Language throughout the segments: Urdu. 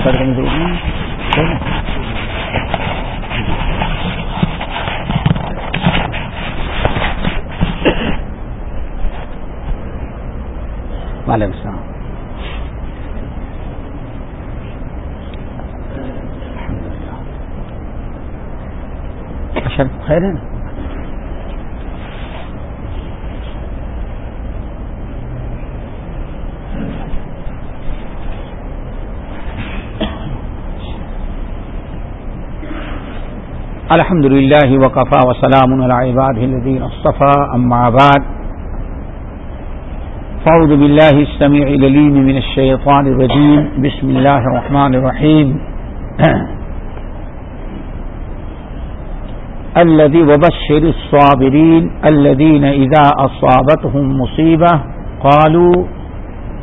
شروع کر دیں گے وعلیکم السلام۔ خیر ہے نا؟ الحمد لله وكفى وسلام على عباده الذين اصطفى أما بعد. فأعوذ بالله السميع العليم من الشيطان الرجيم بسم الله الرحمن الرحيم الذي وبشر الصابرين الذين إذا أصابتهم مصيبة قالوا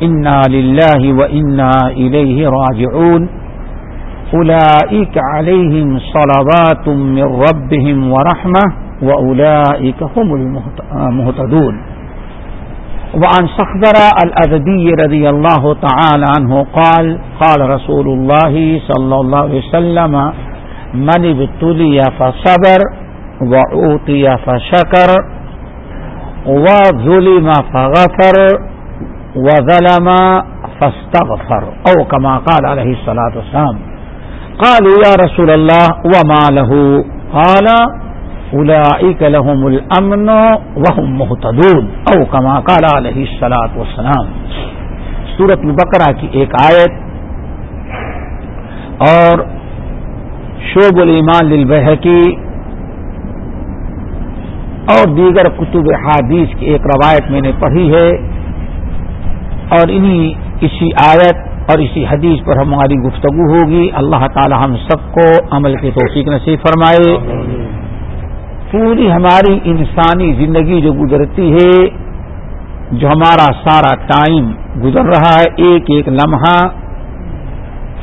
إنا لله وإنا إليه راجعون. أولئك عليهم صلوات من ربهم ورحمة وأولئك هم المهتدون وعن صخبر الأذدي رضي الله تعالى عنه قال قال رسول الله صلى الله عليه وسلم، من ابتلي فصبر وعوطي فشكر وظلم فغفر وظلم فاستغفر. أو كما قال عليه الصلاة والسلام. قالوا يا رسول الله وما له. قال اولئك لهم الامن وهم مهتدون. او كما قال عليه الصلاه والسلام. سورۃ البقرہ کی ایک آیت. اور شعب الایمان للبحقی اور دیگر کتب حادیث کی ایک روایت میں نے پڑھی ہے. اور انہی اسی آیت اور اسی حدیث پر ہماری گفتگو ہوگی۔ اللہ تعالی ہم سب کو عمل کے توفیق نصیب فرمائے۔ پوری ہماری انسانی زندگی جو گزرتی ہے، جو ہمارا سارا ٹائم گزر رہا ہے، ایک ایک لمحہ،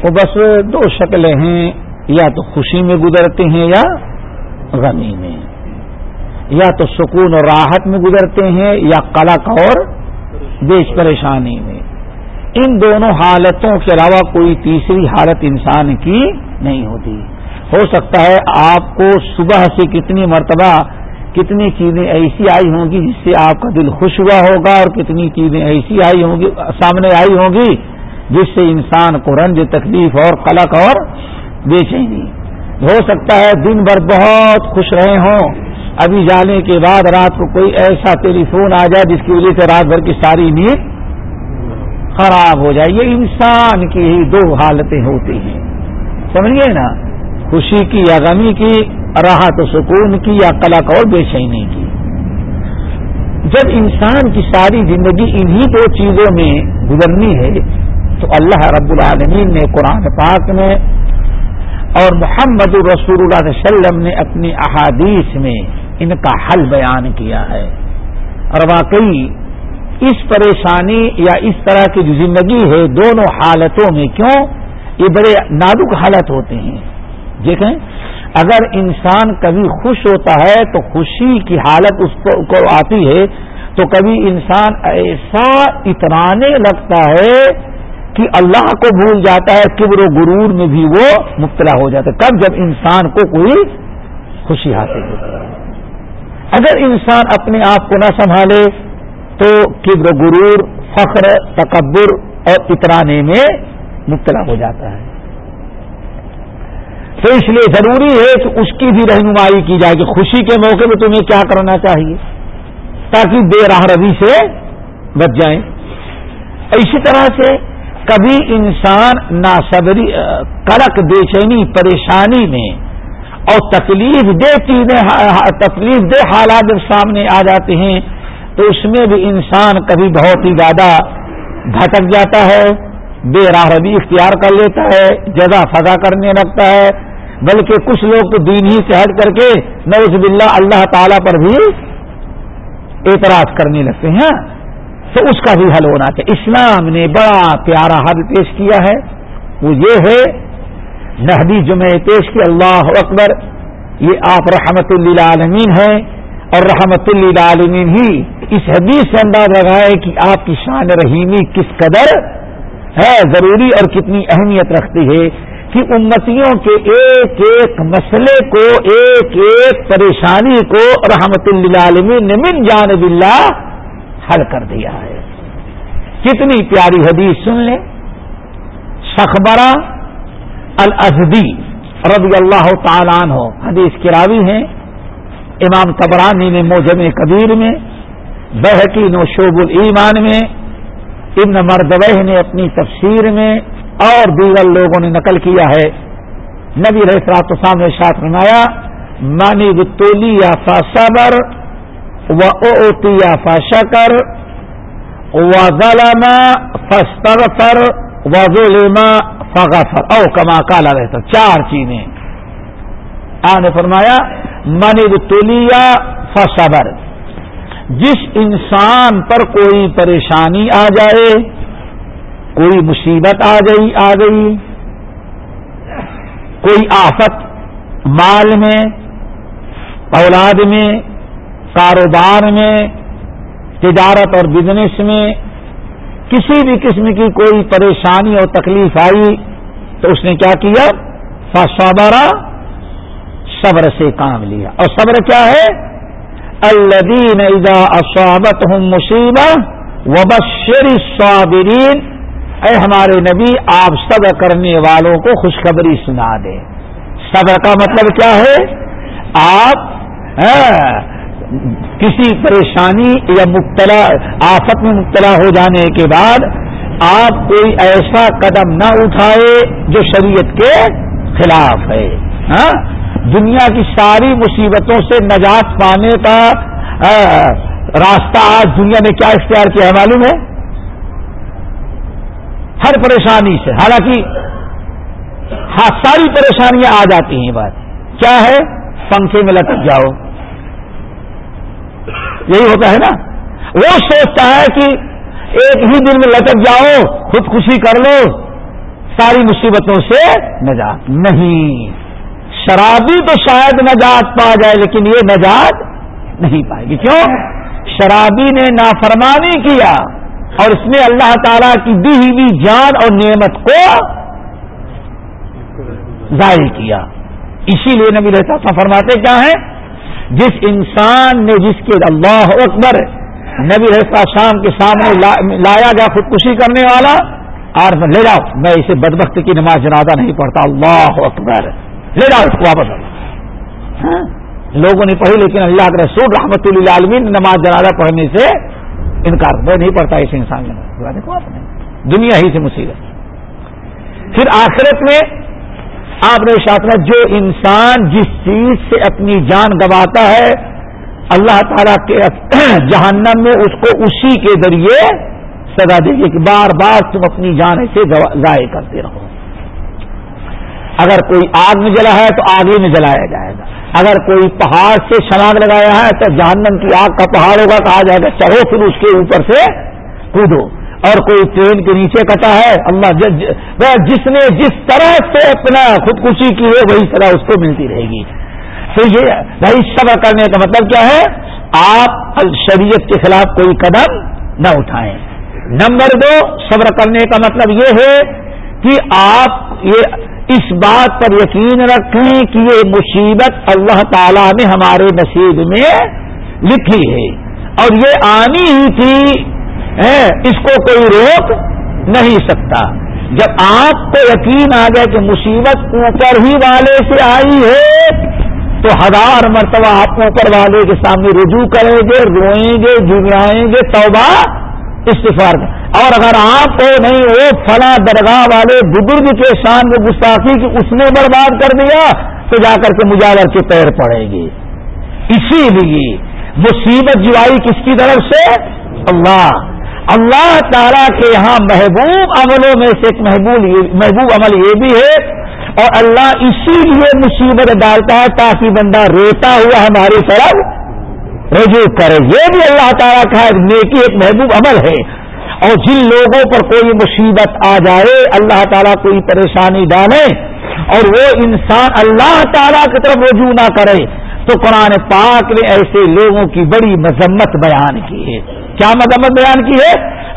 وہ بس دو شکلیں ہیں۔ یا تو خوشی میں گزرتے ہیں یا غمی میں۔ یا تو سکون اور راحت میں گزرتے ہیں یا قلق اور بیش پریشانی میں۔ ان دونوں حالتوں کے علاوہ کوئی تیسری حالت انسان کی نہیں ہوتی۔ ہو سکتا ہے آپ کو صبح سے کتنی مرتبہ کتنی چیزیں ایسی آئی ہوں گی جس سے آپ کا دل خوش ہوا ہوگا اور کتنی چیزیں ایسی آئی ہوں گی، سامنے آئی ہوں گی جس سے انسان کو رنج، تکلیف اور قلق اور بے چینی ہو سکتا ہے دن بھر بہت خوش رہے ہوں۔ ابھی جانے کے بعد رات کو کوئی ایسا ٹیلی فون آ جائے جس کی وجہ سے رات بھر کی ساری نیند خراب ہو جائے، یہ انسان کی ہی دو حالتیں ہوتی ہیں۔ سمجھیے نا؟ خوشی کی یا غمی کی، راحت و سکون کی یا کلک اور بے چینی کی۔ جب انسان کی ساری زندگی انہی دو چیزوں میں گزرنی ہے، تو اللہ رب العالمین نے قرآن پاک میں اور محمد الرسول اللہ علیہ وسلم نے اپنی احادیث میں ان کا حل بیان کیا ہے۔ اور واقعی اس پریشانی یا اس طرح کی جو زندگی ہے دونوں حالتوں میں کیوں؟ یہ بڑے نازک حالت ہوتے ہیں۔ دیکھیں، اگر انسان کبھی خوش ہوتا ہے تو خوشی کی حالت اس کو آتی ہے۔ تو کبھی انسان ایسا اترانے لگتا ہے کہ اللہ کو بھول جاتا ہے، کبر و غرور میں بھی وہ مبتلا ہو جاتا ہے۔ کب؟ جب انسان کو کوئی خوشی حاصل ہوتی ہے۔ اگر انسان اپنے آپ کو نہ سنبھالے تو کبر غرور، فخر، تکبر اور اترانے میں مبتلا ہو جاتا ہے۔ تو اس لیے ضروری ہے کہ اس کی بھی رہنمائی کی جائے کہ خوشی کے موقع میں تمہیں کیا کرنا چاہیے، تاکہ بے راہ روی سے بچ جائیں۔ اسی طرح سے کبھی انسان ناصبری کڑک بے چینی، پریشانی میں اور تکلیف دے چیزیں تکلیف دہ حالات جب سامنے آ جاتے ہیں تو اس میں بھی انسان کبھی بہت ہی زیادہ بھٹک جاتا ہے، بے راہ ربی اختیار کر لیتا ہے، جگہ فضا کرنے لگتا ہے۔ بلکہ کچھ لوگ تو دین ہی سے ہٹ کر کے نوز باللہ اللہ تعالی پر بھی اعتراض کرنے لگتے ہیں۔ تو اس کا بھی حل ہونا چاہیے۔ اسلام نے بڑا پیارا حل پیش کیا ہے۔ وہ یہ ہے نہدی جمع پیش کی، اللہ اکبر، یہ آپ رحمت اللہ عالمین ہیں۔ اور رحمت اللہ عالمین ہی اس حدیث سے انداز لگائے کہ آپ کی شان رحیمی کس قدر ہے ضروری اور کتنی اہمیت رکھتی ہے کہ امتیوں کے ایک ایک مسئلے کو، ایک ایک پریشانی کو رحمت اللہ نے من جانب اللہ حل کر دیا ہے۔ کتنی پیاری حدیث سن لیں۔ شخبرہ الازدی رضی اللہ تعالیٰ عنہ، حدیث کراوی ہیں۔ امام تبرانی نے موجم کبیر میں بحقی نو شعب المان میں، ابن مردوہ نے اپنی تفسیر میں اور دیگر لوگوں نے نقل کیا ہے۔ نبی رحصرات نے ساتھ رنایا مانی بتولی یا فا صبر و اوتی یا فا شکر و ظلم فستغفر و ظلم فغفر۔ او کما کالا رہتا، چار چیزیں۔ آنے فرمایا مانی بتولی یا فصبر۔ جس انسان پر کوئی پریشانی آ جائے، کوئی مصیبت آ گئی آ گئی۔ کوئی آفت مال میں، اولاد میں، کاروبار میں، تجارت اور بزنس میں کسی بھی قسم کی کوئی پریشانی اور تکلیف آئی تو اس نے کیا کیا؟ فصبرا صبر سے کام لیا۔ اور صبر کیا ہے؟ الدین اذا اصابت ہوں مصیبت وبشر صابرین اے ہمارے نبی، آپ صبر کرنے والوں کو خوشخبری سنا دیں صبر کا مطلب کیا ہے؟ آپ ہاں، کسی پریشانی یا مبتلا، آفت میں مبتلا ہو جانے کے بعد آپ کوئی ایسا قدم نہ اٹھائے جو شریعت کے خلاف ہے۔ ہاں، دنیا کی ساری مصیبتوں سے نجات پانے کا راستہ آج دنیا میں کیا اختیار کیا ہے معلوم ہے؟ ہر پریشانی سے۔ حالانکہ ہاں ساری پریشانیاں آ جاتی ہیں بات۔ کیا ہے؟ پنکھے میں لٹک جاؤ۔ یہی ہوتا ہے نا؟ وہ سوچتا ہے کہ ایک ہی دن میں لٹک جاؤ، خودکشی کر لو، ساری مصیبتوں سے نجات نہیں۔ شرابی تو شاید نجات پا جائے، لیکن یہ نجات نہیں پائے گی کیوں؟ شرابی نے نافرمانی کیا اور اس نے اللہ تعالی کی دی ہوئی جان اور نعمت کو ظاہر کیا۔ اسی لیے نبی رہتا فرماتے کیا ہیں؟ جس انسان نے جس کے اللہ اکبر نبی رہتا شام کے سامنے لایا گیا خودکشی کرنے والا اور لے جاؤ، میں اسے بدبخت کی نماز جنازہ نہیں پڑھتا۔ اللہ اکبر۔ لے جاؤ اس کو واپس۔ ہاں؟ لوگوں نے پڑھی لیکن اللہ کے رسول رحمت اللہ عالمین نماز جنازہ پڑھنے سے انکار۔ میں نہیں پڑھتا اس انسان نے۔ دنیا ہی سے مصیبت۔ پھر آخرت میں آپ نے میں جو انسان جس چیز سے اپنی جان گواتا ہے، اللہ تعالیٰ کے جہنم میں اس کو اسی کے ذریعے سزا دے گی کہ بار بار تم اپنی جان ایسے ضائع کرتے رہو۔ اگر کوئی آگ میں جلا ہے تو آگے میں جلایا جائے گا۔ اگر کوئی پہاڑ سے شناگ لگایا ہے تو جہنم کی آگ کا پہاڑ ہوگا، کہا جائے گا، چڑھو پھر اس کے اوپر سے کودو۔ اور کوئی ٹرین کے نیچے کٹا ہے، اللہ جس نے جس طرح سے اپنا خودکشی کی ہے، وہی طرح اس کو ملتی رہے گی۔ تو یہ بھائی صبر کرنے کا مطلب کیا ہے؟ آپ شریعت کے خلاف کوئی قدم نہ اٹھائیں۔ نمبر دو، صبر کرنے کا مطلب یہ ہے کہ آپ یہ اس بات پر یقین رکھیں کہ یہ مصیبت اللہ تعالی نے ہمارے نصیب میں لکھی ہے۔ اور یہ آنی ہی تھی اس کو کوئی روک نہیں سکتا۔ جب آپ کو یقین آ گیا کہ مصیبت اوپر ہی والے سے آئی ہے، تو ہزار مرتبہ آپ اوپر والے کے سامنے رجوع کریں گے، روئیں گے جگائیں گے، توبہ استفار اور اگر آپ کو نہیں وہ فلاں درگاہ والے بزرگ کے شان میں گستاخی کی اس نے برباد کر دیا، تو جا کر کے مجاور کے پیر پڑے گی۔ اسی لیے مصیبت جو آئی کس کی طرف سے؟ اللہ۔ اللہ تعالیٰ کے یہاں محبوب عملوں میں سے ایک محبوب محبوب عمل یہ بھی ہے، اور اللہ اسی لیے مصیبت ڈالتا ہے تاکہ بندہ روتا ہوا ہماری طرف رجوع کرے۔ یہ بھی اللہ تعالیٰ کا نیکی، ایک محبوب عمل ہے۔ اور جن لوگوں پر کوئی مصیبت آ جائے، اللہ تعالیٰ کوئی پریشانی ڈالے اور وہ انسان اللہ تعالیٰ کی طرف رجوع نہ کرے، تو قرآن پاک نے ایسے لوگوں کی بڑی مذمت بیان کی ہے۔ کیا مذمت بیان کی ہے؟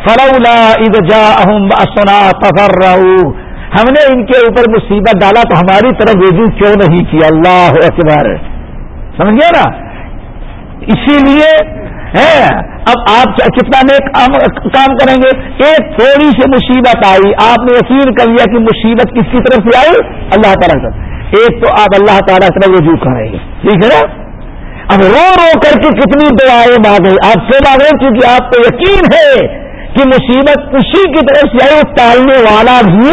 فرولا جا سنا پفر ہم نے ان کے اوپر مصیبت ڈالا تو ہماری طرف رجوع کیوں نہیں کیا؟ اللہ اکبر۔ سمجھے نا؟ اسی لیے اب آپ کتنا نیک کام کریں گے؟ ایک تھوڑی سی مصیبت آئی۔ آپ نے یقین کر لیا کہ مصیبت کس کی طرف سے آئی؟ اللہ تعالیٰ سے۔ ایک تو آپ اللہ تعالیٰ طرف رجوع کریں گے۔ ٹھیک ہے نا؟ اب رو رو کر کے کتنی دعائیں مانگے آپ سے مانگے کیونکہ آپ کو یقین ہے کہ مصیبت اسی کی طرف سے آئی، ٹالنے والا بھی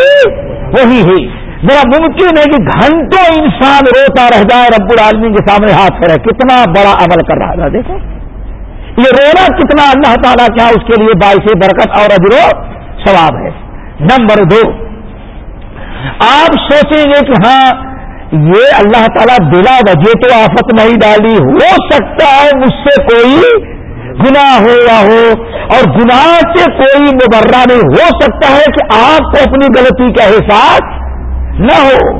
وہی ہے۔ ذرا ممکن ہے کہ گھنٹوں انسان روتا رہ جائے رب العالمین کے سامنے ہاتھ پھیرے کتنا بڑا عمل کر رہا تھا، دیکھو۔ یہ رونا کتنا اللہ تعالیٰ کیا اس کے لیے باعث برکت اور اجرو ثواب ہے۔ نمبر دو، آپ سوچیں گے کہ ہاں یہ اللہ تعالیٰ بلا وجہ تو آفت نہیں ڈالی، ہو سکتا ہے مجھ سے کوئی گنا ہوا ہو، اور گناہ سے کوئی مبرہ نہیں۔ ہو سکتا ہے کہ آپ کو اپنی غلطی کا احساس نہ ہو۔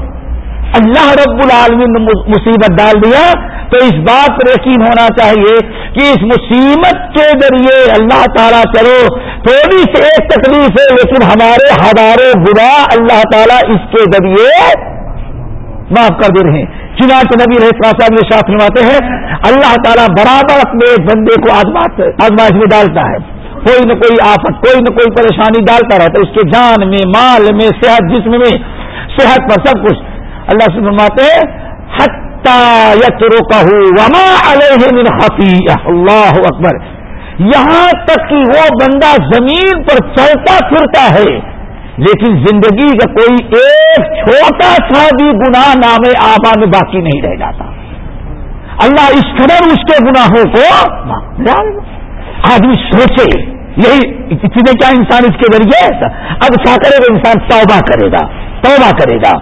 اللہ رب العالمین نے مصیبت ڈال دیا۔ تو اس بات پر یقین ہونا چاہیے کہ اس مصیبت کے ذریعے اللہ تعالیٰ چلو تھوڑی سی ایک تکلیف ہے، لیکن ہمارے ہزاروں برا اللہ تعالیٰ اس کے ذریعے معاف کر دے رہے ہیں۔ چنانچہ نبی رہے صاحب نے ساتھ نماتے ہیں، اللہ تعالیٰ برابر اپنے بندے کو آزمائش میں ڈالتا ہے۔ کوئی نہ کوئی آفت، کوئی نہ کوئی پریشانی ڈالتا رہتا ہے۔ اس کے جان میں، مال میں، صحت، جسم میں، صحت پر سب کچھ۔ اللہ سے فرماتے حتا یترو وما علیہ من خفیہ اللہ اکبر. یہاں تک کہ وہ بندہ زمین پر چلتا پھرتا ہے، لیکن زندگی کا کوئی ایک چھوٹا سا بھی گناہ نام آبا میں باقی نہیں رہ جاتا۔ اللہ اس قدر اس کے گناہوں کو آدمی سوچے، یہی اتنے کیا انسان اس کے ذریعے؟ اب کیا کرے گا انسان؟ توبہ کرے گا، توبہ کرے گا۔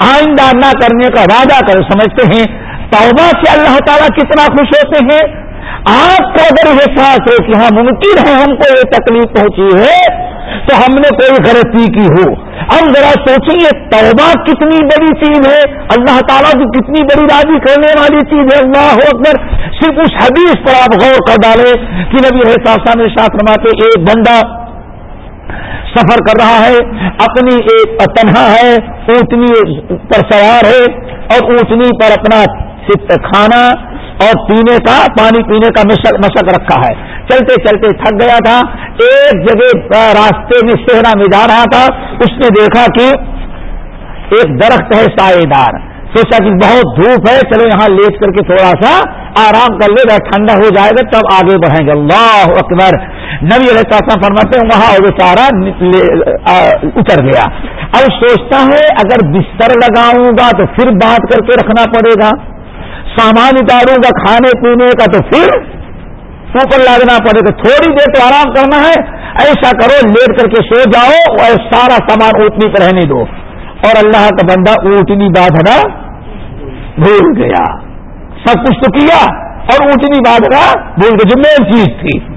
آئندہ نہ کرنے کا وعدہ کر سمجھتے ہیں؟ توبہ سے اللہ تعالیٰ کتنا خوش ہوتے ہیں؟ آپ کو اگر احساس ہو کہ ہاں ممکن ہے ہم کو یہ تکلیف پہنچی ہے، تو ہم نے کوئی غلطی کی ہو۔ ہم ذرا سوچیں یہ توبہ کتنی بڑی چیز ہے؟ اللہ تعالیٰ کی کتنی بڑی راضی کرنے والی چیز ہے؟ اللہ اکبر۔ صرف اس حدیث پر آپ غور کر ڈالے کہ نبی احساس میں شاخ رماتے ایک بندہ سفر کر رہا ہے، اپنی ایک تنہا ہے، اونٹنی پر سوار ہے اور اونٹنی پر اپنا کھانا اور پینے کا، پانی پینے کا مشق رکھا ہے۔ چلتے چلتے تھک گیا تھا۔ ایک جگہ راستے میں سہنا میں جا رہا تھا۔ اس نے دیکھا کہ ایک درخت ہے سائے دار۔ سوچا کہ بہت دھوپ ہے، چلو یہاں لیٹ کر کے تھوڑا سا آرام کر لے گا، ٹھنڈا ہو جائے گا، تب آگے بڑھیں گے۔ اللہ اکبر۔ نبی علیہ السلام فرماتے ہیں، وہاں وہ چارہ اتر گیا۔ اب سوچتا ہے، اگر بستر لگاؤں گا تو پھر بات کر کے رکھنا پڑے گا۔ سامان اتاروں گا، کھانے پینے کا تو پھر اوپر لگنا پڑے گا۔ تھوڑی دیر تو آرام کرنا ہے، ایسا کرو، لیٹ کر کے سو جاؤ اور سارا سامان اوٹنی پر رہنے دو۔ اور اللہ کا بندہ اونٹنی باندھنا بھول گیا۔ سب کچھ تو کیا اور اونٹنی باندھنا بھول گیا جو مین چیز تھی۔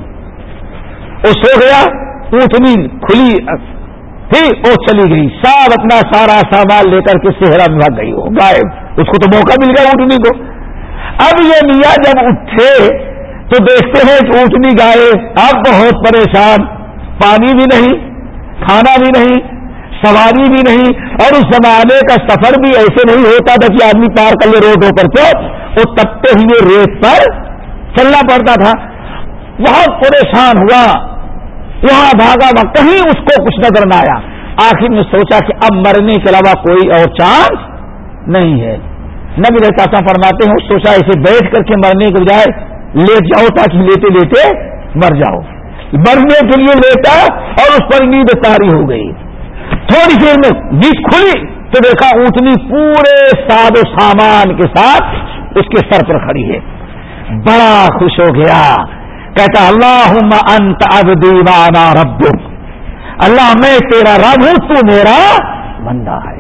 وہ سو گیا، اونٹنی کھلی تھی وہ چلی گئی۔ سب اپنا سارا سامان لے کر کے سہرا میں بھاگ گئی۔ ہو غائب۔ اس کو تو موقع مل گیا اونٹنی کو۔ اب یہ میاں جب اٹھے تو دیکھتے ہیں کہ اونٹنی گائے اب بہت پریشان۔ پانی بھی نہیں، کھانا بھی نہیں سواری بھی نہیں اور اس زمانے کا سفر بھی ایسے نہیں ہوتا تھا کہ آدمی پار کر لے روڈوں پر تو وہ تپتے ہوئے ریت پر چلنا پڑتا تھا۔ بہت پریشان ہوا۔ وہاں بھاگا وہاں کہیں اس کو کچھ نظر نہ آیا۔ آخر میں سوچا کہ اب مرنے کے علاوہ کوئی اور چانس نہیں ہے۔ نبی چاچا فرماتے ہیں، سوچا اسے بیٹھ کر کے مرنے کے بجائے لیٹ جاؤ تاکہ لیتے لیتے مر جاؤ۔ مرنے کے لیے لیتا اور اس پر نیند تاری ہو گئی۔ تھوڑی دیر میں بیچ کھلی تو دیکھا اونٹنی پورے ساد و سامان کے ساتھ اس کے سر پر کھڑی ہے۔ بڑا خوش ہو گیا۔ کہتا اللہ انت اب دیوانا رب اللہ، میں تیرا رب ہوں، تو میرا بندہ ہے۔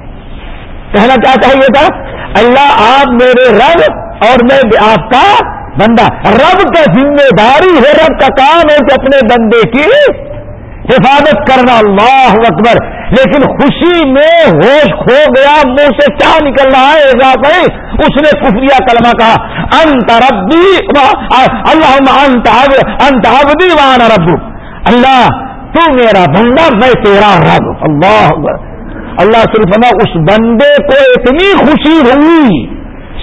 کہنا کیا چاہیے تھا؟ اللہ، آپ میرے رب اور میں آپ کا بندہ۔ رب کا ذمہ داری ہے، رب کا کام ہے کہ اپنے بندے کی حفاظت کرنا اللہ اکبر۔ لیکن خوشی میں ہوش کھو گیا، منہ سے کیا نکل رہا ہے اضافہ اس نے کفریا کلمہ کہا، انت ربی اللہ انت انت عبدی وانا رب اللہ، تو میرا بندہ، میں تیرا رب۔ اللہ اللہ صرف اس بندے کو اتنی خوشی ہوئی،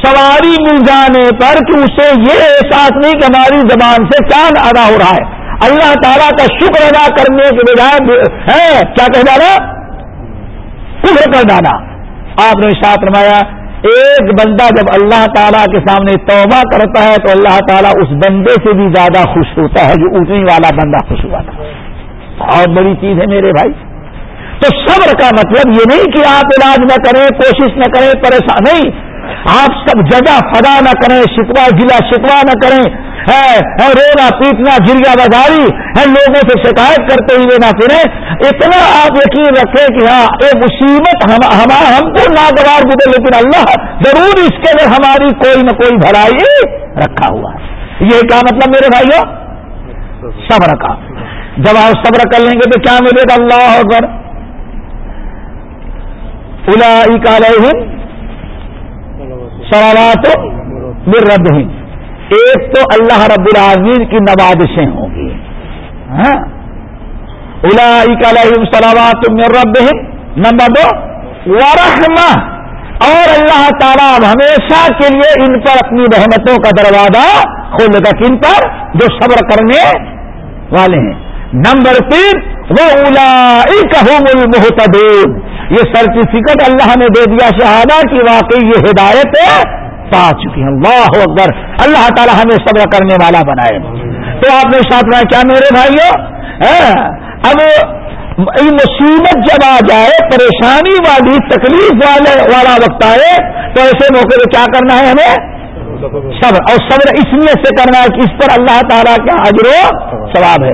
سواری مل جانے پر کہ اسے یہ احساس نہیں کہ ہماری زبان سے چاند ادا ہو رہا ہے۔ اللہ تعالیٰ کا شکر ادا کرنے کے بجائے ہے، کیا کہ ڈالا کفر کر ڈالا آپ نے ساتھ رمایا ایک بندہ جب اللہ تعالیٰ کے سامنے توبہ کرتا ہے تو اللہ تعالیٰ اس بندے سے بھی زیادہ خوش ہوتا ہے جو اٹھنے والا بندہ خوش ہوا تھا۔ بہت بڑی چیز ہے میرے بھائی۔ تو صبر کا مطلب یہ نہیں کہ آپ علاج نہ کریں، کوشش نہ کریں، پریشان نہیں، آپ سب جگہ فدا نہ کریں شکوا ضلع شکوا نہ کریں۔ ہے رونا پیٹنا جریا بداری ہے، لوگوں سے شکایت کرتے ہوئے نہ پھریں۔ اتنا آپ یقین رکھیں کہ ہاں یہ مصیبت ہم ہم کو ناگوار گزر لیکن اللہ ضرور اس کے لیے ہماری کوئی نہ کوئی بھلائی رکھا ہوا ہے۔ یہ کیا مطلب میرے بھائیوں صبر کا۔ جب آپ صبر کر لیں گے تو کیا ملے گا؟ اللہ اکبر۔ الا کال سوالات مر رب ایک تو اللہ رب العظیم کی نوازشیں ہوں گی۔ ہاں؟ علیہم رب نمبر دو، ورحمہ۔ اور اللہ تعالیٰ ہمیشہ کے لیے ان پر اپنی رحمتوں کا دروازہ کھول گا کن پر؟ جو صبر کرنے والے ہیں۔ نمبر تین وہ اولا المحتدون یہ سرٹیفکیٹ اللہ نے دے دیا شہادہ کی واقعی یہ ہدایت ہے۔ پا چکی ہیں۔ اللہ اکبر۔ اللہ تعالی ہمیں صبر کرنے والا بنائے۔ تو آپ نے ساتھ میں کیا میرے بھائیوں ہاں، اب مصیبت جب آ جائے، پریشانی والی، تکلیف والے، والا وقت آئے، تو ایسے موقع پہ کیا کرنا ہے ہمیں؟ صبر۔ اور صبر اس لیے سے کرنا ہے کہ اس پر اللہ تعالیٰ کا حجر و ثواب ہے۔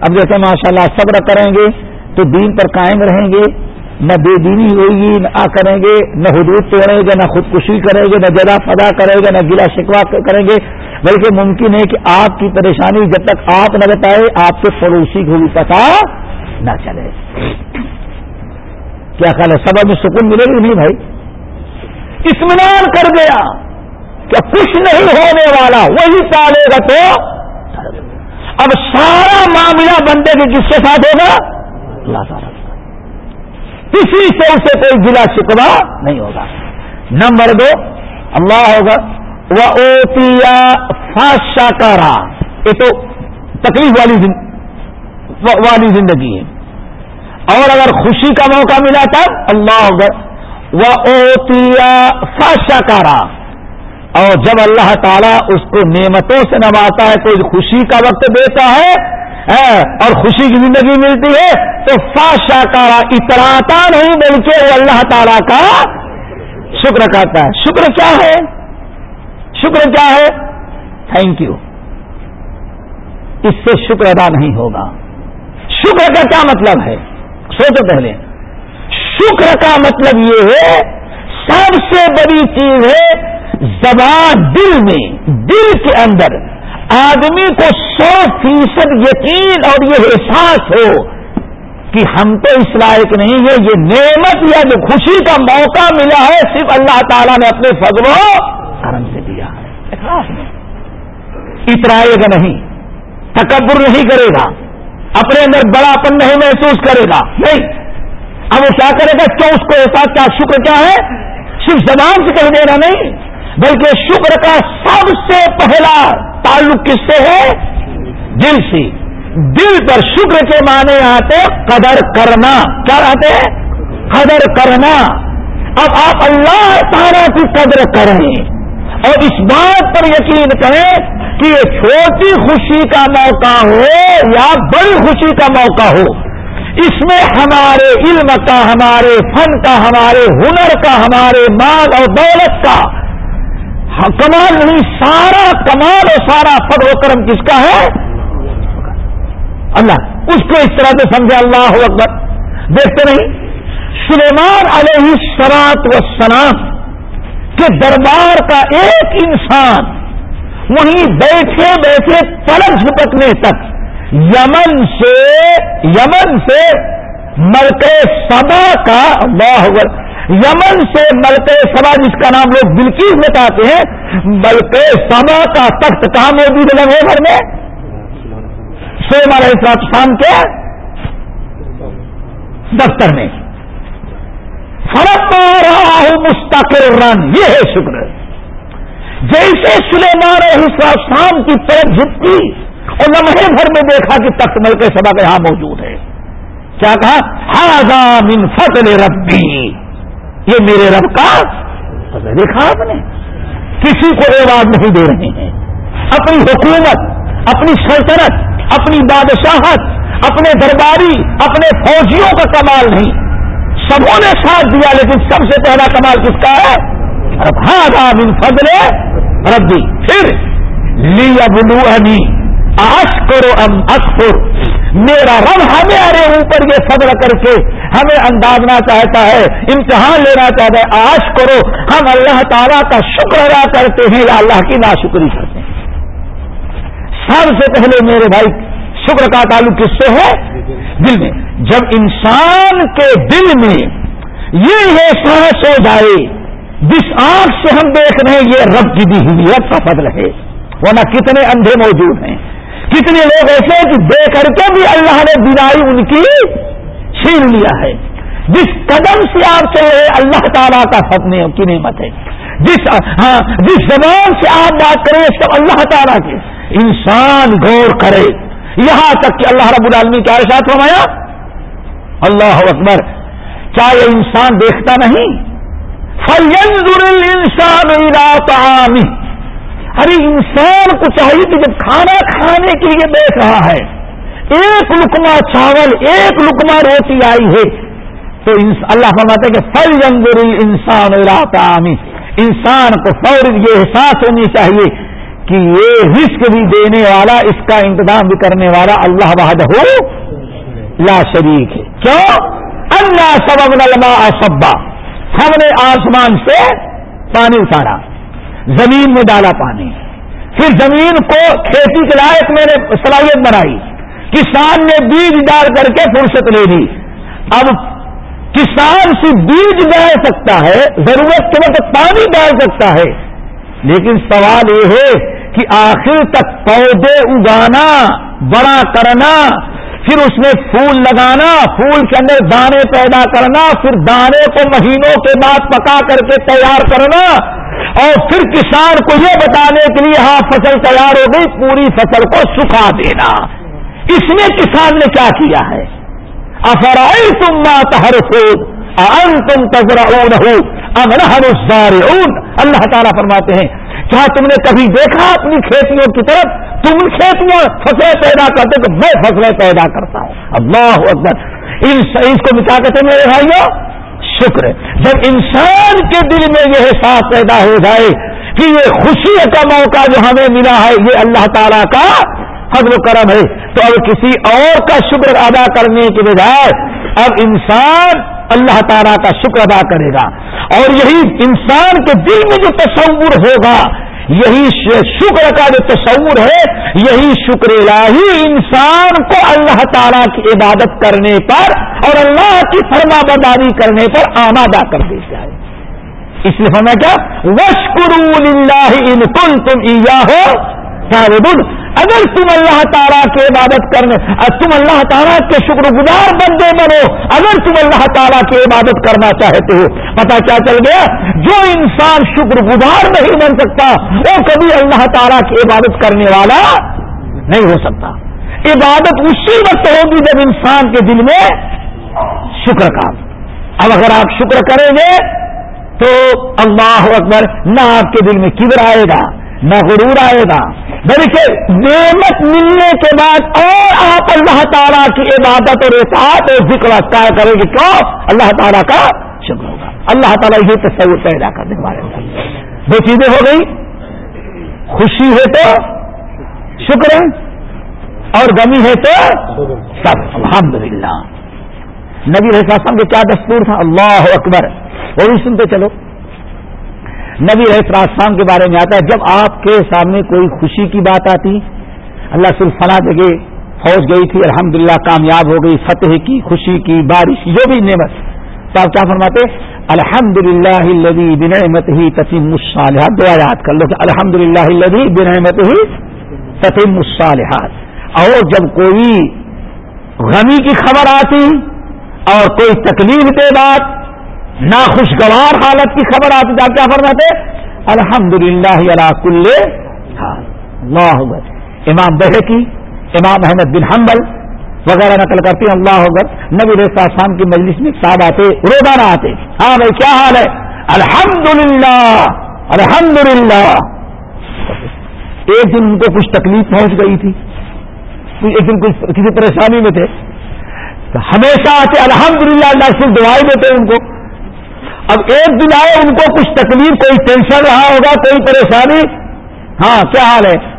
اب جیسے ماشاء اللہ صبر کریں گے تو دین پر قائم رہیں گے۔ نہ بے دینی ہوگی نہ آ کریں گے، نہ حدود توڑیں گے، نہ خودکشی کریں گے، نہ جگہ فدا کریں گے، نہ گلا شکوا کریں گے۔ بلکہ ممکن ہے کہ آپ کی پریشانی جب تک آپ نہ بتائے، آپ کے پڑوسی کو بھی پتا نہ چلے۔ کیا خیال ہے؟ سب میں سکون ملے گی نہیں بھائی۔ اطمینان کر گیا کہ کچھ نہیں ہونے والا وہی پالے گا تو۔ اب سارا معاملہ بندے کے کس کے ساتھ ہوگا؟ اللہ تعالیٰ۔ کسی سے اسے کوئی گلا شکوا نہیں ہوگا۔ نمبر دو، اللہ ہوگا وہ اوتیا فاشا کارا یہ تو تکلیف والی والی زندگی ہے۔ اور اگر خوشی کا موقع ملا تھا اللہ ہوگا وہ اوتیا فاشا کارا اور جب اللہ تعالیٰ اس کو نعمتوں سے نوازتا ہے، کوئی خوشی کا وقت دیتا ہے اور خوشی کی زندگی ملتی ہے، تو فاشا کارا اتراتا نہیں، بلکہ وہ اللہ تعالی کا شکر کرتا ہے۔ شکر کیا ہے؟ شکر کیا ہے؟ تھینک یو اس سے شکر ادا نہیں ہوگا۔ شکر کا کیا مطلب ہے؟ سوچو پہلے۔ شکر کا مطلب یہ ہے، سب سے بڑی چیز ہے زبان دل میں، دل کے اندر آدمی کو سو فیصد یقین اور یہ احساس ہو کہ ہم تو اس لائق نہیں ہے یہ نعمت یا جو خوشی کا موقع ملا ہے، صرف اللہ تعالیٰ نے اپنے فضل و کرم سے دیا ہے۔ اترائے گا نہیں۔ تکبر نہیں کرے گا۔ اپنے اندر بڑا پن نہیں محسوس کرے گا۔ نہیں۔ اب وہ کیا کرے گا؟ کیوں اس کو احساس کیا شکر کیا ہے؟ صرف زبان سے کہہ دینا نہیں۔ بلکہ شکر کا سب سے پہلا تعلق کس سے ہے؟ دل سے۔ دل پر شکر کے معنی آتے قدر کرنا۔ کیا آتے؟ ہیں قدر کرنا۔ اب آپ اللہ تعالیٰ کی قدر کریں۔ اور اس بات پر یقین کریں کہ یہ چھوٹی خوشی کا موقع ہو یا بڑی خوشی کا موقع ہو، اس میں ہمارے علم کا، ہمارے فن کا، ہمارے ہنر کا، ہمارے مال اور دولت کا ہاں، کمال نہیں، سارا کمال اور سارا فر و کرم کس کا ہے؟ اللہ۔ اس کو اس طرح سے سمجھے، اللہ اکبر۔ دیکھتے نہیں، سلیمان علیہ سرات و سنات کے دربار کا ایک انسان وہیں بیٹھے بیٹھے پلک جھپکنے تک یمن سے یمن سے ملکے سبا کا، اللہ یمن سے ملکے سبا جس کا نام لوگ بلکیز بتاتے ہیں ملکے سبا کا تخت کہاں موجود ہے لمحے بھر میں؟ سیم علیہ السلام کے دفتر میں۔ فرق پا رہا ہوں مستقل رن یہ ہے شکر۔ جیسے سلیمان حساب شام کی طرف جھٹکی اور لمحے بھر میں دیکھا کہ تخت مل کے یہاں موجود ہے۔ کیا کہا؟ ہاضا من ربی یہ میرے رب کا دیکھا آپ نے۔ کسی کو آواز نہیں دے رہے ہیں۔ اپنی حکومت، اپنی سلطنت، اپنی بادشاہت، اپنے درباری، اپنے فوجیوں کا کمال نہیں۔ سبوں نے ساتھ دیا، لیکن سب سے پہلا کمال کس کا ہے؟ ہاں فضل ربی۔ پھر لی ابلو آش کرو ام اکفر میرا رب ہمارے اوپر یہ صبر کر کے ہمیں اندازنا چاہتا ہے، امتحان لینا چاہتا ہے آش کرو۔ ہم اللہ تعالیٰ کا شکر ادا کرتے ہیں، یا اللہ کی ناشکری کرتے ہیں۔ سب سے پہلے میرے بھائی، شکر کا تعلق کس سے ہے؟ دل میں۔ جب انسان کے دل میں یہ احساس ہو جائے، جس آنکھ سے ہم دیکھ رہے ہیں، یہ رب کی دی ہوئی رب کا فضل ہے۔ ورنہ کتنے اندھے موجود ہیں۔ کتنے لوگ ایسے کہ دے کر کے بھی اللہ نے بنائی ان کی، چھین لیا ہے۔ جس قدم سے آپ چل رہے اللہ تعالیٰ کا فتنے کی نعمت ہے۔ جس ہاں جس زبان سے آپ بات کریں سب اللہ تعالیٰ کے۔ انسان غور کرے۔ یہاں تک کہ اللہ رب العالمی کیا ساتھ فرمایا؟ اللہ اکبر۔ کیا یہ انسان دیکھتا نہیں۔ فل انسان ارے انسان کو چاہیے کہ جب کھانا کھانے کے لیے بیٹھ رہا ہے، ایک لکما چاول، ایک لکما روٹی آئی ہے، تو اللہ فرماتے کہ فل جنگر انسان انسان کو فور یہ احساس ہونی چاہیے کہ یہ رسک بھی دینے والا، اس کا انتظام بھی کرنے والا اللہ وحد ہو لا شریک ہے۔ کیوں؟ اللہ سبب نلما سبا ہم نے آسمان سے پانی اتارا۔ زمین میں ڈالا پانی۔ پھر زمین کو کھیتی کے لائق میں نے صلاحیت بنائی۔ کسان نے بیج ڈال کر کے فرصت لے لی۔ اب کسان سے بیج ڈال سکتا ہے، ضرورت کے وقت پانی ڈال سکتا ہے۔ لیکن سوال یہ ہے کہ آخر تک پودے اگانا، بڑا کرنا، پھر اس میں پھول لگانا، پھول کے اندر دانے پیدا کرنا، پھر دانے کو مہینوں کے بعد پکا کر کے تیار کرنا اور پھر کسان کو یہ بتانے کے لیے ہاں فصل تیار ہو گئی، پوری فصل کو سکھا دینا۔ اس میں کسان نے کیا کیا ہے؟ افرائی تم مات ہر تم تذرا اون اللہ تعالیٰ فرماتے ہیں، کیا تم نے کبھی دیکھا اپنی کھیتیوں کی طرف؟ تم کھیتیاں فصلیں پیدا کرتے تو میں فصلیں پیدا کرتا ہوں۔ اللہ اکبر۔ اس کو مٹا کے میرے بھائیوں؟ شکر جب انسان کے دل میں یہ احساس پیدا ہو جائے کہ یہ خوشی کا موقع جو ہمیں ملا ہے، یہ اللہ تعالیٰ کا فضل و کرم ہے۔ تو اب کسی اور کا شکر ادا کرنے کے بجائے اب انسان اللہ تعالیٰ کا شکر ادا کرے گا۔ اور یہی انسان کے دل میں جو تصور ہوگا، یہی شکر کا جو تصور ہے، یہی شکر الہی انسان کو اللہ تعالیٰ کی عبادت کرنے پر اور اللہ کی فرما بداری کرنے پر آمادہ کر دیتا ہے اس لیے ہمیں کیا؟ وشکر اللہ ان کل تم ہو اگر تم اللہ تعالیٰ کی عبادت کرنے تم اللہ تعالیٰ کے شکر گزار بندے بنو، اگر تم اللہ تعالیٰ کی عبادت کرنا چاہتے ہو پتا کیا چل گیا؟ جو انسان شکر گزار نہیں بن سکتا، وہ کبھی اللہ تعالیٰ کی عبادت کرنے والا نہیں ہو سکتا۔ عبادت اسی وقت ہوگی جب انسان کے دل میں شکر کا۔ اب اگر آپ شکر کریں گے تو اللہ اکبر نہ آپ کے دل میں کبر آئے گا، نہ غرور آئے گا۔ بلکہ نعمت ملنے کے بعد اور آپ اللہ تعالیٰ کی عبادت اور اطاعت اور ذکر اختیار کریں گے کیوں اللہ تعالیٰ کا شکر ہوگا۔ اللہ تعالیٰ یہ تصور پیدا کرنے والے گا دو چیزیں ہو گئی خوشی ہے تو شکر اور غمی ہے تو سب الحمد للہ نبی رحسم کے کیا دستور تھا؟ اللہ اکبر۔ وہ بھی سنتے چلو۔ نبی رحسراسام کے بارے میں آتا ہے، جب آپ کے سامنے کوئی خوشی کی بات آتی، اللہ فلاں جگہ فوج گئی تھی، الحمدللہ کامیاب ہو گئی، فتح کی، خوشی کی، بارش، جو بھی نعمت۔ تو آپ کیا فرماتے؟ الحمد للہ بنعمت ہی تسیم الصالحات۔ دعا یاد کر لو کہ الحمد للہ بنعمت ہی تسیم الصالحات۔ اور جب کوئی غمی کی خبر آتی اور کوئی تکلیف دے بات ناخوشگوار حالت کی خبر آپ جا کیا فرماتے الحمد للہ اللہ کل امام بہے کی امام احمد بن حنبل وغیرہ نقل کرتے ہیں، اللہ ہوگا نبی ریسا شام کی مجلس میں صاحب آتے، روزانہ آتے۔ ہاں بھائی، کیا حال ہے؟ الحمد للہ الحمد للہ ایک دن ان کو کچھ تکلیف پہنچ گئی تھی۔ ایک دن کچھ کسی پریشانی میں تھے۔ ہمیشہ آتے الحمد للہ اللہ صرف دعائیں دیتے ان کو۔ اب ایک دن آئے ان کو کچھ تکلیف، کوئی ٹینشن رہا ہوگا، کوئی پریشانی۔ ہاں کیا حال ہے؟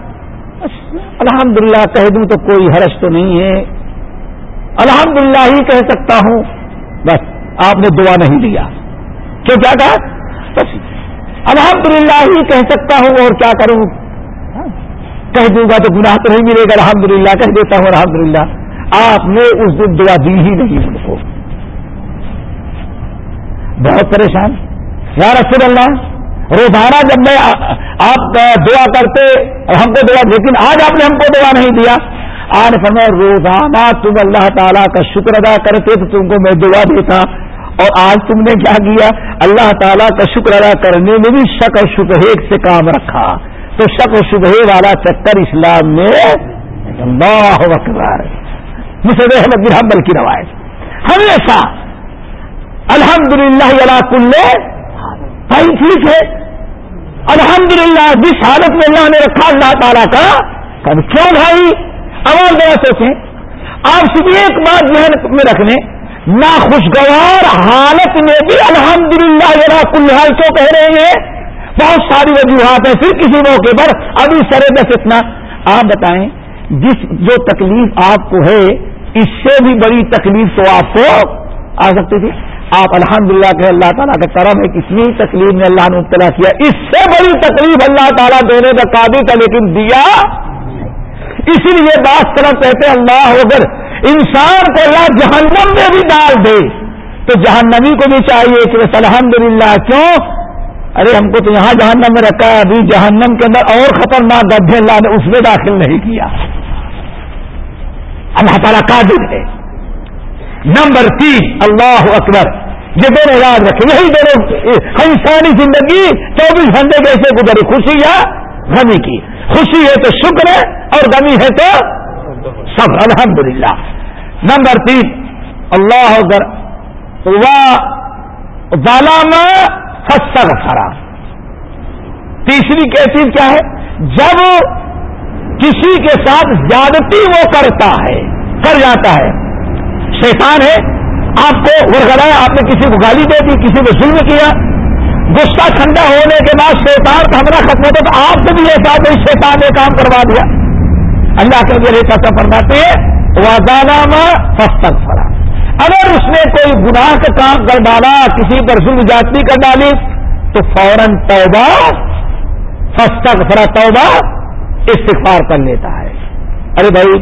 الحمد للہ کہہ دوں تو کوئی حرش تو نہیں ہے۔ الحمد للہ ہی کہہ سکتا ہوں۔ بس آپ نے دعا نہیں دیا کیوں کیا کہا؟ بس الحمد للہ ہی کہہ سکتا ہوں اور کیا کروں؟ ہاں، کہہ دوں گا تو گناہ تو نہیں ملے گا۔ الحمد للہ کہہ دیتا ہوں الحمد للہ آپ نے اس دن دعا دی ہی نہیں ان کو۔ بہت پریشان۔ یا رسول اللہ، روزانہ جب میں آپ دعا کرتے ہم کو دعا، لیکن آج آپ نے ہم کو دعا نہیں دیا۔ آج فرمایا، روزانہ تم اللہ تعالیٰ کا شکر ادا کرتے تو تم کو میں دعا دیتا۔ اور آج تم نے کیا کیا؟ اللہ تعالیٰ کا شکر ادا کرنے میں بھی شک اور شبہ سے کام رکھا۔ تو شک و شبہ والا چکر اسلام میں اللہ اکبر۔ مسئلہ احمد بن حنبل کی روایت ہمیشہ الحمد للہ کلے بھائی ٹھیک ہے۔ الحمد للہ جس حالت میں اللہ نے رکھا اللہ تعالیٰ کا کیوں بھائی؟ اور ذرا سوچیں۔ آپ صرف ایک بات ذہن میں رکھنے، ناخوشگوار حالت میں بھی الحمد للہ ذرا کلحال کیوں کہہ رہے ہیں؟ بہت ساری وجوہات ہیں پھر کسی موقع پر، ابھی سر دس اتنا۔ آپ بتائیں، جس جو تکلیف آپ کو ہے اس سے بھی بڑی تکلیف تو آپ کو آ سکتی تھی۔ آپ الحمدللہ کہ اللہ تعالیٰ کا کرم ہے کتنی تکلیف نے اللہ نے مبتلا کیا۔ اس سے بڑی تکلیف اللہ تعالیٰ دینے کا قابل تھا لیکن دیا اسی لیے بات طرف کہتے اللہ اگر انسان کو اللہ جہنم میں بھی ڈال دے۔ تو جہنمی کو بھی چاہیے کہ بس الحمد للہ کیوں؟ ارے، ہم کو تو یہاں جہنم میں رکھا ہے، ابھی جہنم کے اندر اور خطرناک گڈھے اللہ نے اس میں داخل نہیں کیا۔ اللہ تعالیٰ قادر ہے۔ نمبر تین، اللہ اکبر۔ یہ دونوں یاد رکھے یہی دونوں انسانی زندگی چوبیس گھنٹے کیسے گزری۔ خوشی یا غمی کی۔ خوشی ہے تو شکر ہے اور غمی ہے تو سب الحمد للہ نمبر تین، اللہ اکبر۔ ظالم فسر فرا تیسری کیسی کیا ہے؟ جب کسی کے ساتھ زیادتی وہ کرتا ہے، کر جاتا ہے۔ شیطان ہے، آپ کو ورگلایا آپ نے کسی کو گالی دے دی، کسی کو ظلم کیا۔ غصہ ٹھنڈا ہونے کے بعد شیطان کا حملہ ختم ہوتا تو آپ سے بھی ایسا نہیں شیطان نے کام کروا دیا۔ اللہ کے لیے ایسا فرماتے ہیں وزانہ فستک فرا اگر اس نے کوئی گناہ کا کام کر ڈالا، کسی پر ظلم جاتی کر ڈالی، تو فوراً توبہ فستک فرا توبہ استغفار کر لیتا ہے۔ ارے بھائی،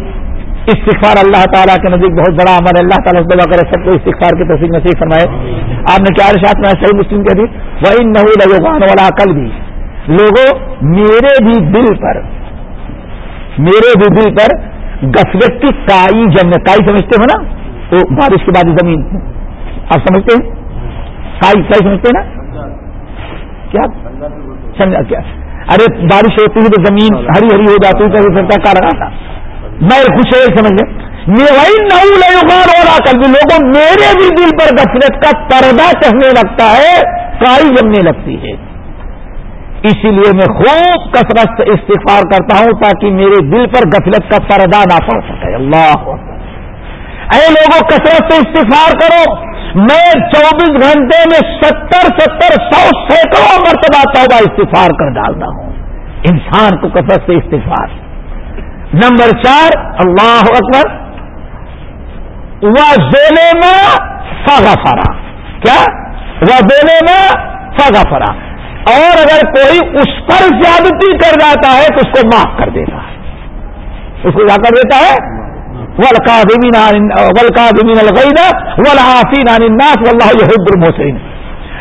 استغفار اللہ تعالیٰ کے نزدیک بہت بڑا عمل اللہ تعالیٰ سے دعا کرے، سب کو استغفار کی تصویر نصیب فرمائے۔ آپ نے کیا رشاط میں صحیح مسلم کہہ دی وہی نہیں لگوان والا کل بھی لوگوں میرے بھی دل پر، میرے بھی دل پر گسوت کی کائی جمنے کائی سمجھتے ہو نا؟ تو بارش کے بعد زمین آپ سمجھتے ہیں؟ کائی کائی سمجھتے ہیں نا؟ کیا؟ سمجھا، کیا؟ ارے بارش ہوتی ہے تو زمین ہری ہری ہو جاتی ہے سرتا کا رہا تھا؟ میں خوش ہے سمجھ وہی نوغار ہو رہا کر لوگوں، میرے بھی دل پر غفلت کا پردہ چڑھنے لگتا ہے کائی جمنے لگتی ہے۔ اسی لیے میں خوب کثرت سے استغفار کرتا ہوں تاکہ میرے دل پر غفلت کا پردہ نہ پڑ سکے۔ اللہ اے لوگوں، کثرت سے استغفار کرو۔ میں چوبیس گھنٹے میں ستر ستر سو سینکڑوں مرتبہ توبہ استغفار کر ڈالتا ہوں۔ انسان کو کثرت سے استغفار۔ نمبر چار، اللہ اکبر۔ وہ زیلے میں فاغا فرا کیا؟ وہ زیلے میں فاغا فرا اور اگر کوئی اس پر زیادتی کر جاتا ہے تو اس کو معاف کر دیتا ہے۔ اس کو کیا کر دیتا ہے؟ ولکا زمین الناس واللہ یحب المحسن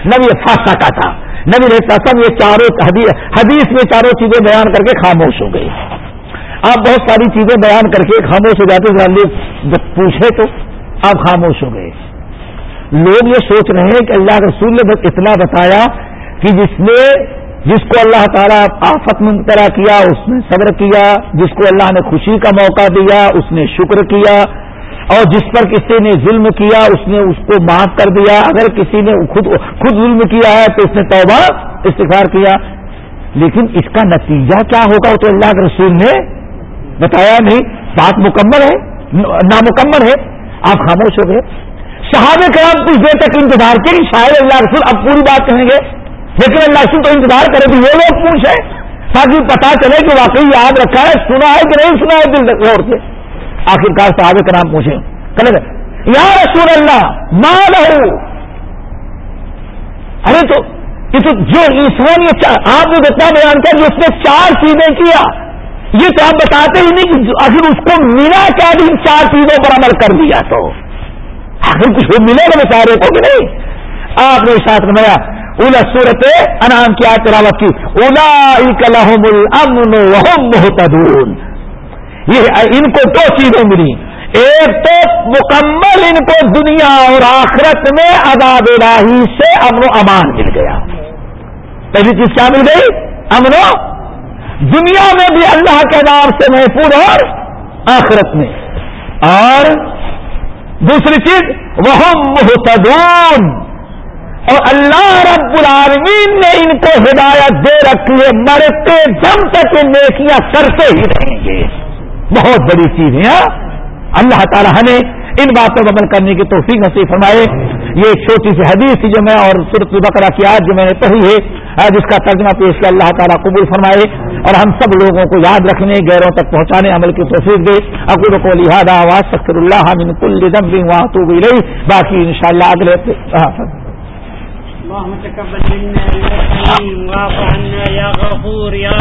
نبی فاسا کا تھا۔ نبی رہتا یہ چاروں حدیث میں چاروں چیزیں بیان کر کے خاموش ہو گئی آپ بہت ساری چیزیں بیان کر کے خاموش ہو جاتے ہیں۔ جب پوچھے تو آپ خاموش ہو گئے۔ لوگ یہ سوچ رہے ہیں کہ اللہ رسول نے اتنا بتایا کہ جس نے جس کو اللہ تعالیٰ آفت مبتلا کیا، اس نے صبر کیا، جس کو اللہ نے خوشی کا موقع دیا، اس نے شکر کیا، اور جس پر کسی نے ظلم کیا، اس نے اس کو معاف کر دیا۔ اگر کسی نے خود خود ظلم کیا ہے تو اس نے توبہ استغفار کیا۔ لیکن اس کا نتیجہ کیا ہوگا؟ تو اللہ کے رسول نے بتایا نہیں۔ بات مکمل ہے، نامکمل ہے۔ آپ خاموش ہو گئے۔ صحابہ کرام کچھ دیر تک انتظار کے شاید اللہ رسول اب پوری بات کہیں گے۔ لیکن اللہ رسول تو انتظار کرے تو یہ لوگ پوچھے تاکہ پتا چلے کہ واقعی یاد رکھا ہے، سنا ہے کہ نہیں سنا ہے، دل غور سے آخرکار صحابہ کرام پوچھے کل یا رسول اللہ ماں رہو ارے تو، یہ تو جو انسان یہ آپ نے اتنا بیان کیا جو اس نے چار چیزیں کیا۔ یہ تو آپ بتاتے ہی نہیں کہ آخر اس کو ملا کیا بھی ان چار چیزوں پر عمل کر دیا تو۔ آخر کچھ ملے گا بیچارے کو بھی نہیں آپ نے ساتھ رمایا اولا صورت انعام کیا تلاوت کی. اولا کلحم الامن محتدون یہ ان کو دو چیزیں ملی. ایک تو مکمل ان کو دنیا اور آخرت میں عذاب الہی سے امن و امان مل گیا. پہلی چیز کیا مل گئی؟ امن و دنیا میں بھی اللہ کے نام سے محفوظ اور آخرت میں. اور دوسری چیز وہ محتدون اور اللہ رب العالمین نے ان کو ہدایت دے رکھی ہے مرتے دم تک ان نیکیاں کرتے ہی رہیں گے۔ بہت بڑی چیز ہے ہاں؟ اللہ تعالیٰ نے ان باتوں پر عمل کرنے کی توفیق نصیب فرمائے۔ یہ چھوٹی سی حدیث تھی جو میں اور صرف بکرا کی آج جو میں نے پڑھی ہے جس کا ترجمہ پیش کیا اللہ تعالیٰ قبول فرمائے۔ اور ہم سب لوگوں کو یاد رکھنے غیروں تک پہنچانے عمل کی توفیق دے۔ اکور کو لہٰذا آواز سکر اللہ من کل تو باقی ان شاء اللہ اگلے ہاں، اللهم تقبل منا يا كريم واعف عنا يا غفور يا رب.